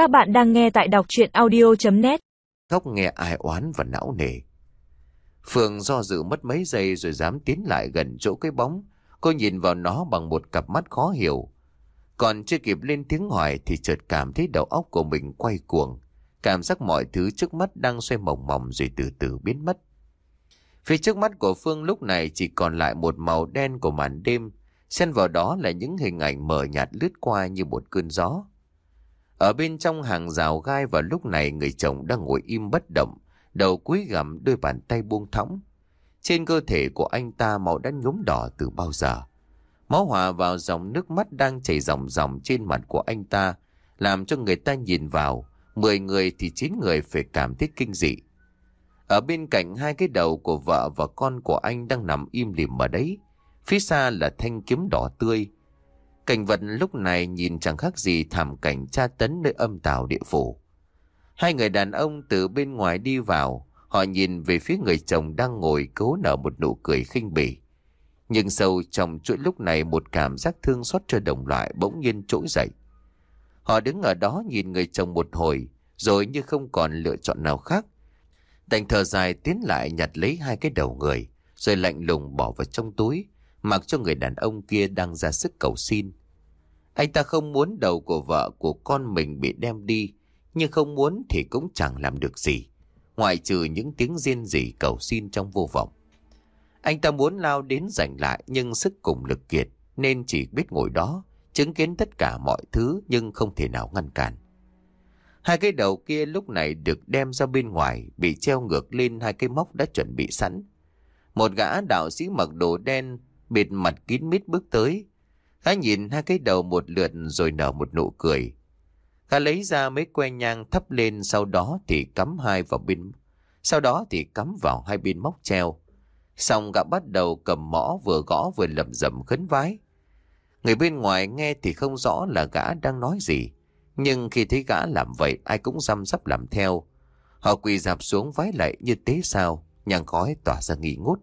Các bạn đang nghe tại đọc chuyện audio.net Khóc nghe ai oán và não nề. Phương do dự mất mấy giây rồi dám tiến lại gần chỗ cái bóng. Cô nhìn vào nó bằng một cặp mắt khó hiểu. Còn chưa kịp lên tiếng hỏi thì chợt cảm thấy đầu óc của mình quay cuồng. Cảm giác mọi thứ trước mắt đang xoay mỏng mỏng rồi từ từ biến mất. Phía trước mắt của Phương lúc này chỉ còn lại một màu đen của màn đêm. Xen vào đó là những hình ảnh mờ nhạt lướt qua như một cơn gió. Ở bên trong hàng rào gai vào lúc này người chồng đang ngồi im bất động, đầu cúi gằm đôi bàn tay buông thõng. Trên cơ thể của anh ta máu đã nhuốm đỏ từ bao giờ. Máu hòa vào dòng nước mắt đang chảy ròng ròng trên mặt của anh ta, làm cho người ta nhìn vào, mười người thì chín người phải cảm thấy kinh dị. Ở bên cạnh hai cái đầu của vợ và con của anh đang nằm im lìm ở đấy. Phía xa là thanh kiếm đỏ tươi, Cảnh vật lúc này nhìn chẳng khác gì thảm cảnh tra tấn nơi âm tào địa phủ. Hai người đàn ông từ bên ngoài đi vào, họ nhìn về phía người chồng đang ngồi cố nở một nụ cười khinh bỉ. Nhưng sâu trong chuỗi lúc này một cảm giác thương xót cho đồng loại bỗng nhiên trỗi dậy. Họ đứng ở đó nhìn người chồng một hồi, rồi như không còn lựa chọn nào khác. Đành thở dài tiến lại nhặt lấy hai cái đầu người, rồi lạnh lùng bỏ vào trong túi, mặc cho người đàn ông kia đang ra sức cầu xin. Anh ta không muốn đầu của vợ của con mình bị đem đi, nhưng không muốn thì cũng chẳng làm được gì, ngoại trừ những tiếng riêng rỉ cầu xin trong vô vọng. Anh ta muốn lao đến giành lại nhưng sức cùng lực kiệt nên chỉ biết ngồi đó, chứng kiến tất cả mọi thứ nhưng không thể nào ngăn cản. Hai cái đầu kia lúc này được đem ra bên ngoài, bị treo ngược lên hai cái móc đã chuẩn bị sẵn. Một gã đạo sĩ mặc đồ đen, bịt mặt kín mít bước tới, Gã nhìn hai cái đầu một lượt rồi nở một nụ cười. Gã lấy ra mấy que nhang thắp lên sau đó thì cắm hai vào bên. Sau đó thì cắm vào hai bên móc treo. Xong gã bắt đầu cầm mõ vừa gõ vừa lầm rầm khấn vái. Người bên ngoài nghe thì không rõ là gã đang nói gì. Nhưng khi thấy gã làm vậy ai cũng răm rắp làm theo. Họ quỳ dạp xuống vái lại như tế sao, nhang khói tỏa ra nghi ngút.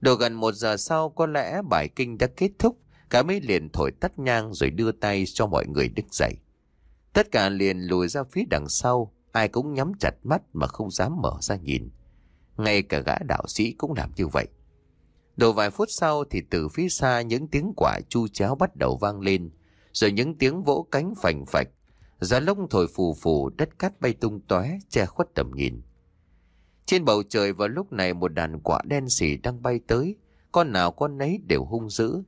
Đồ gần một giờ sau có lẽ bài kinh đã kết thúc Cả mấy liền thổi tắt nhang rồi đưa tay cho mọi người đứng dậy. Tất cả liền lùi ra phía đằng sau, ai cũng nhắm chặt mắt mà không dám mở ra nhìn. Ngay cả gã đạo sĩ cũng làm như vậy. Đầu vài phút sau thì từ phía xa những tiếng quả chu cháo bắt đầu vang lên, rồi những tiếng vỗ cánh phành phạch. Gió lông thổi phù phù, đất cát bay tung tóe che khuất tầm nhìn. Trên bầu trời vào lúc này một đàn quả đen xỉ đang bay tới, con nào con nấy đều hung dữ,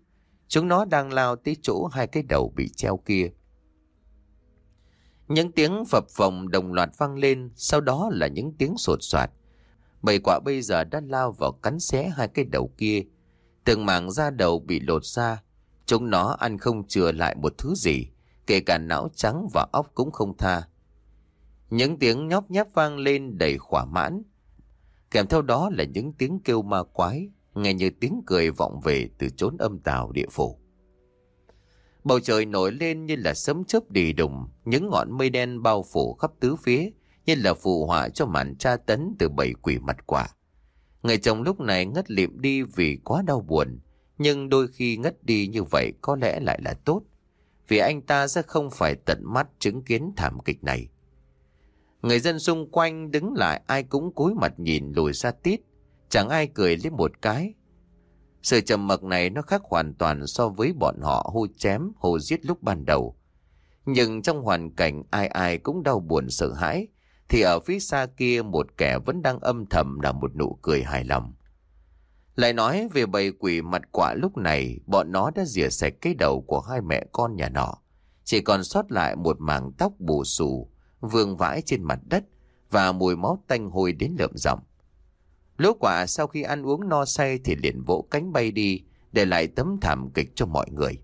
Chúng nó đang lao tới chỗ hai cái đầu bị treo kia. Những tiếng phập phồng đồng loạt vang lên, sau đó là những tiếng sột soạt. Bầy quả bây giờ đã lao vào cắn xé hai cái đầu kia. Từng mảng da đầu bị lột ra. Chúng nó ăn không chừa lại một thứ gì, kể cả não trắng và óc cũng không tha. Những tiếng nhóp nháp vang lên đầy khỏa mãn. Kèm theo đó là những tiếng kêu ma quái, nghe như tiếng cười vọng về từ chốn âm tào địa phủ. Bầu trời nổi lên như là sấm chớp đi đùng, những ngọn mây đen bao phủ khắp tứ phía, như là phù họa cho màn tra tấn từ bảy quỷ mặt quả. Người chồng lúc này ngất liệm đi vì quá đau buồn, nhưng đôi khi ngất đi như vậy có lẽ lại là tốt, vì anh ta sẽ không phải tận mắt chứng kiến thảm kịch này. Người dân xung quanh đứng lại ai cũng cúi mặt nhìn lùi xa tít, Chẳng ai cười lên một cái. Sự trầm mặc này nó khác hoàn toàn so với bọn họ hô chém, hô giết lúc ban đầu. Nhưng trong hoàn cảnh ai ai cũng đau buồn sợ hãi, thì ở phía xa kia một kẻ vẫn đang âm thầm là một nụ cười hài lòng. Lại nói về bầy quỷ mặt quả lúc này, bọn nó đã rỉa sạch cái đầu của hai mẹ con nhà nọ. Chỉ còn sót lại một mảng tóc bù xù, vương vãi trên mặt đất và mùi máu tanh hôi đến lợm giọng. Lỗ quả sau khi ăn uống no say thì liền vỗ cánh bay đi, để lại tấm thảm kịch cho mọi người.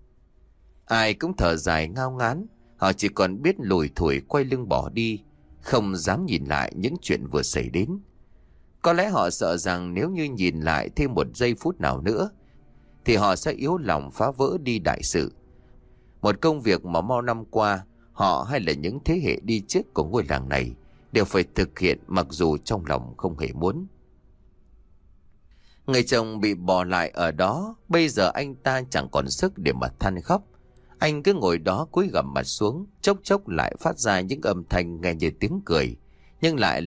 Ai cũng thở dài ngao ngán, họ chỉ còn biết lùi thủi quay lưng bỏ đi, không dám nhìn lại những chuyện vừa xảy đến. Có lẽ họ sợ rằng nếu như nhìn lại thêm một giây phút nào nữa, thì họ sẽ yếu lòng phá vỡ đi đại sự. Một công việc mà mau năm qua, họ hay là những thế hệ đi trước của ngôi làng này đều phải thực hiện mặc dù trong lòng không hề muốn. Người chồng bị bỏ lại ở đó, bây giờ anh ta chẳng còn sức để mà than khóc. Anh cứ ngồi đó cúi gằm mặt xuống, chốc chốc lại phát ra những âm thanh nghe như tiếng cười, nhưng lại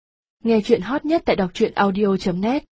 Nghe chuyện hot nhất tại đọc truyện audio.net